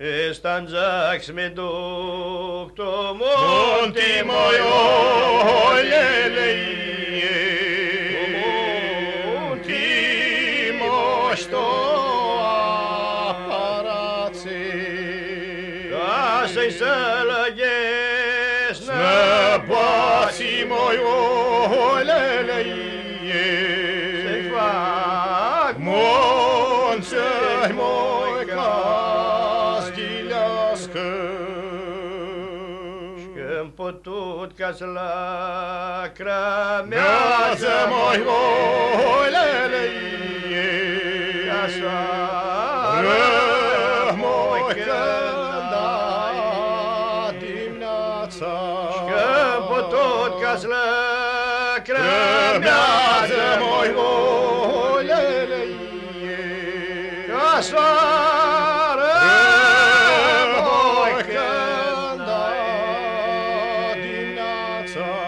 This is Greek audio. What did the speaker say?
Εσταντζάξ με το πτωμό τη μοιολελεϊέ Τι μοστό απαράτσι Τα σε εισάλλαγες να πάσει μοιολελεϊέ Σε crească. Și când putut ca să lacramează mai moilele ei, așa rămoi păi cânda dimineața. Și când putut ca să lacramează mai moilele ei, așa sun.